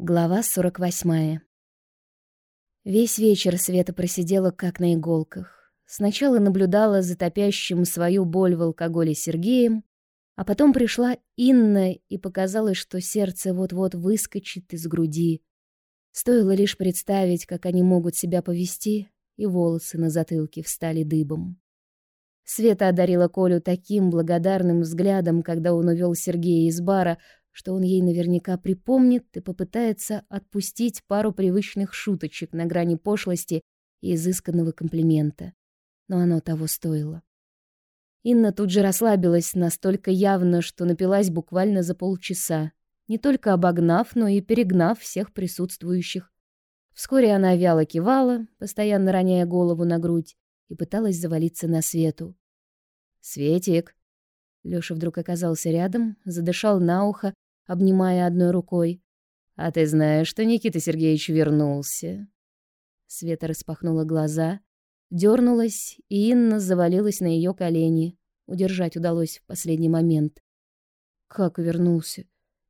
Глава 48. Весь вечер Света просидела как на иголках. Сначала наблюдала за топящим свою боль в алкоголе Сергеем, а потом пришла Инна и показалось, что сердце вот-вот выскочит из груди. Стоило лишь представить, как они могут себя повести, и волосы на затылке встали дыбом. Света одарила Колю таким благодарным взглядом, когда он увел Сергея из бара, что он ей наверняка припомнит и попытается отпустить пару привычных шуточек на грани пошлости и изысканного комплимента. Но оно того стоило. Инна тут же расслабилась настолько явно, что напилась буквально за полчаса, не только обогнав, но и перегнав всех присутствующих. Вскоре она вяло кивала, постоянно роняя голову на грудь, и пыталась завалиться на свету. «Светик!» Лёша вдруг оказался рядом, задышал на ухо, обнимая одной рукой. «А ты знаешь, что Никита Сергеевич вернулся?» Света распахнула глаза, дернулась, и Инна завалилась на ее колени. Удержать удалось в последний момент. «Как вернулся?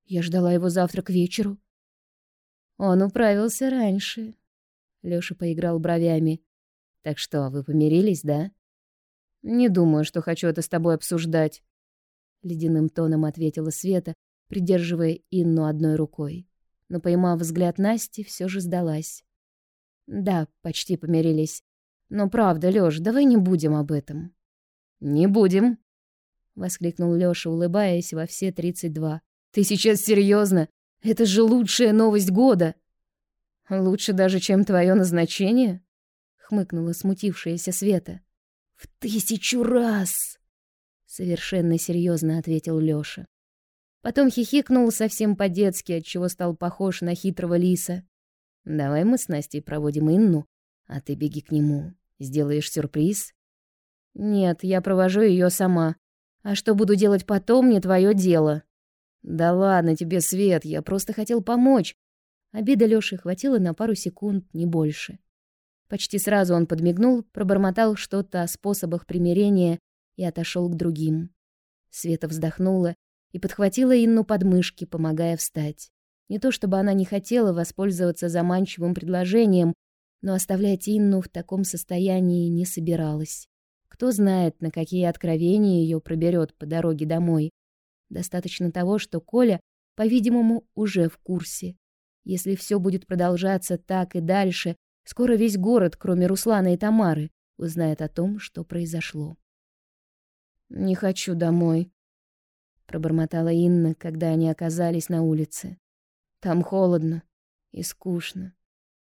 Я ждала его завтра к вечеру». «Он управился раньше», — Лёша поиграл бровями. «Так что, вы помирились, да?» «Не думаю, что хочу это с тобой обсуждать», — ледяным тоном ответила Света, придерживая Инну одной рукой. Но, поймав взгляд Насти, все же сдалась. «Да, почти помирились. Но правда, Лёш, давай не будем об этом». «Не будем», — воскликнул Лёша, улыбаясь во все тридцать два. «Ты сейчас серьезно? Это же лучшая новость года!» «Лучше даже, чем твое назначение?» — хмыкнула смутившаяся Света. «В тысячу раз!» — совершенно серьезно ответил Лёша. Потом хихикнул совсем по-детски, отчего стал похож на хитрого лиса. «Давай мы с Настей проводим Инну, а ты беги к нему. Сделаешь сюрприз?» «Нет, я провожу ее сама. А что буду делать потом, не твое дело». «Да ладно тебе, Свет, я просто хотел помочь». Обида Лёши хватило на пару секунд, не больше. Почти сразу он подмигнул, пробормотал что-то о способах примирения и отошел к другим. Света вздохнула и подхватила Инну под мышки, помогая встать. Не то чтобы она не хотела воспользоваться заманчивым предложением, но оставлять Инну в таком состоянии не собиралась. Кто знает, на какие откровения ее проберет по дороге домой. Достаточно того, что Коля, по-видимому, уже в курсе. Если все будет продолжаться так и дальше, скоро весь город, кроме Руслана и Тамары, узнает о том, что произошло. «Не хочу домой», пробормотала Инна, когда они оказались на улице. Там холодно и скучно.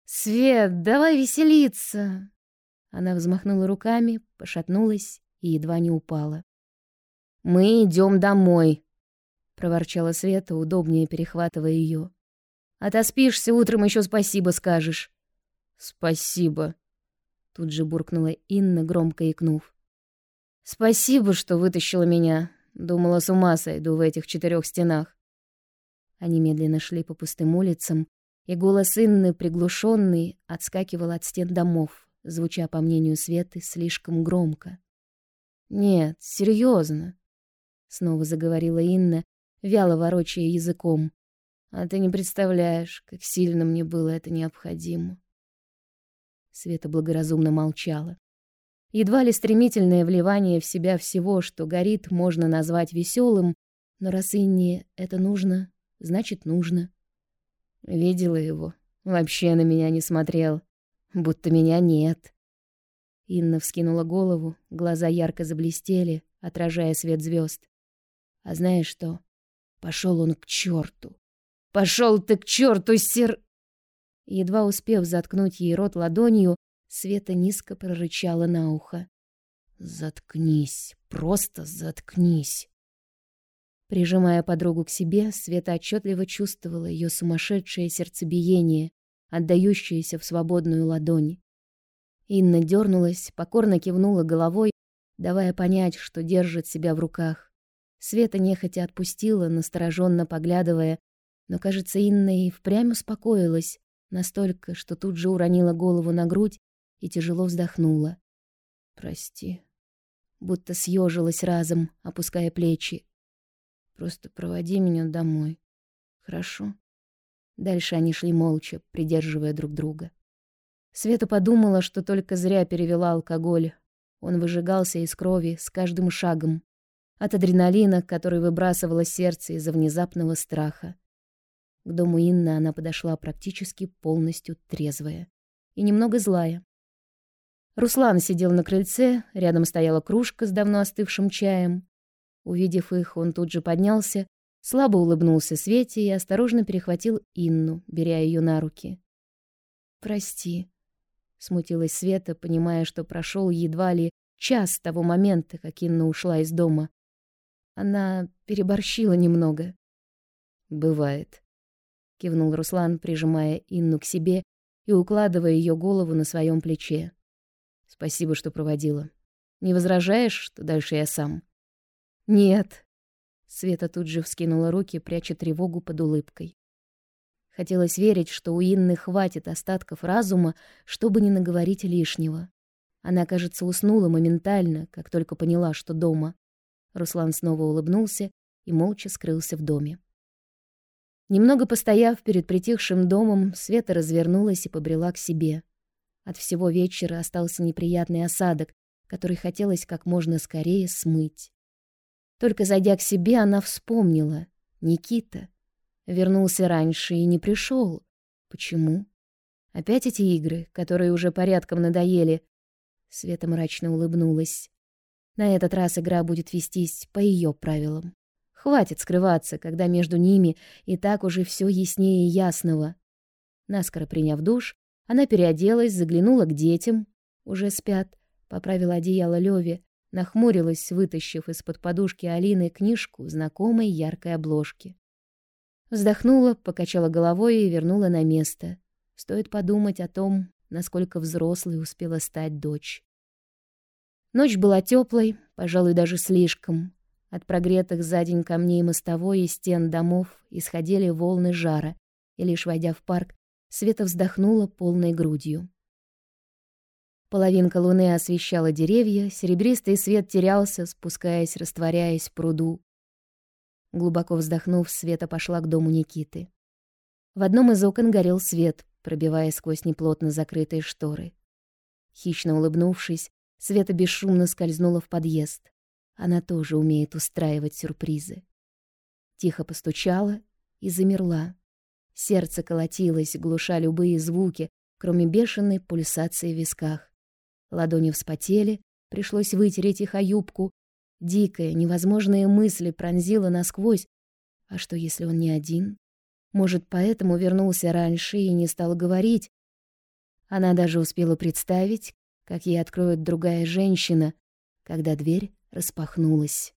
Свет, давай веселиться. Она взмахнула руками, пошатнулась и едва не упала. Мы идем домой, проворчала Света, удобнее перехватывая ее. Отоспишься, утром еще спасибо скажешь. Спасибо, тут же буркнула Инна, громко икнув. Спасибо, что вытащила меня. Думала, с ума сойду в этих четырех стенах. Они медленно шли по пустым улицам, и голос Инны, приглушенный, отскакивал от стен домов, звуча, по мнению Светы, слишком громко. «Нет, серьезно, снова заговорила Инна, вяло ворочая языком. «А ты не представляешь, как сильно мне было это необходимо». Света благоразумно молчала. Едва ли стремительное вливание в себя всего, что горит, можно назвать веселым, но раз Инне это нужно, значит нужно. Видела его, вообще на меня не смотрел, будто меня нет. Инна вскинула голову, глаза ярко заблестели, отражая свет звезд. А знаешь что? Пошел он к черту. Пошел ты к черту, сер... Едва успев заткнуть ей рот ладонью, Света низко прорычала на ухо. «Заткнись, просто заткнись!» Прижимая подругу к себе, Света отчетливо чувствовала ее сумасшедшее сердцебиение, отдающееся в свободную ладонь. Инна дернулась, покорно кивнула головой, давая понять, что держит себя в руках. Света нехотя отпустила, настороженно поглядывая, но, кажется, Инна и впрямь успокоилась, настолько, что тут же уронила голову на грудь и тяжело вздохнула. «Прости». Будто съежилась разом, опуская плечи. «Просто проводи меня домой. Хорошо?» Дальше они шли молча, придерживая друг друга. Света подумала, что только зря перевела алкоголь. Он выжигался из крови с каждым шагом. От адреналина, который выбрасывало сердце из-за внезапного страха. К дому Инны она подошла практически полностью трезвая и немного злая. Руслан сидел на крыльце, рядом стояла кружка с давно остывшим чаем. Увидев их, он тут же поднялся, слабо улыбнулся Свете и осторожно перехватил Инну, беря ее на руки. «Прости», — смутилась Света, понимая, что прошел едва ли час с того момента, как Инна ушла из дома. Она переборщила немного. «Бывает», — кивнул Руслан, прижимая Инну к себе и укладывая ее голову на своем плече. «Спасибо, что проводила. Не возражаешь, что дальше я сам?» «Нет». Света тут же вскинула руки, пряча тревогу под улыбкой. Хотелось верить, что у Инны хватит остатков разума, чтобы не наговорить лишнего. Она, кажется, уснула моментально, как только поняла, что дома. Руслан снова улыбнулся и молча скрылся в доме. Немного постояв перед притихшим домом, Света развернулась и побрела к себе. От всего вечера остался неприятный осадок, который хотелось как можно скорее смыть. Только зайдя к себе, она вспомнила. Никита. Вернулся раньше и не пришел. Почему? Опять эти игры, которые уже порядком надоели. Света мрачно улыбнулась. На этот раз игра будет вестись по ее правилам. Хватит скрываться, когда между ними и так уже все яснее ясного. Наскоро приняв душ, она переоделась, заглянула к детям. Уже спят. Поправила одеяло Леве, нахмурилась, вытащив из-под подушки Алины книжку знакомой яркой обложки. Вздохнула, покачала головой и вернула на место. Стоит подумать о том, насколько взрослой успела стать дочь. Ночь была теплой, пожалуй, даже слишком. От прогретых за день камней мостовой и стен домов исходили волны жара, и лишь войдя в парк, Света вздохнула полной грудью. Половинка луны освещала деревья, серебристый свет терялся, спускаясь, растворяясь в пруду. Глубоко вздохнув, Света пошла к дому Никиты. В одном из окон горел свет, пробивая сквозь неплотно закрытые шторы. Хищно улыбнувшись, Света бесшумно скользнула в подъезд. Она тоже умеет устраивать сюрпризы. Тихо постучала и замерла. Сердце колотилось, глуша любые звуки, кроме бешеной пульсации в висках. Ладони вспотели, пришлось вытереть их о юбку. Дикая, невозможная мысль пронзила насквозь. А что, если он не один? Может, поэтому вернулся раньше и не стал говорить? Она даже успела представить, как ей откроет другая женщина, когда дверь распахнулась.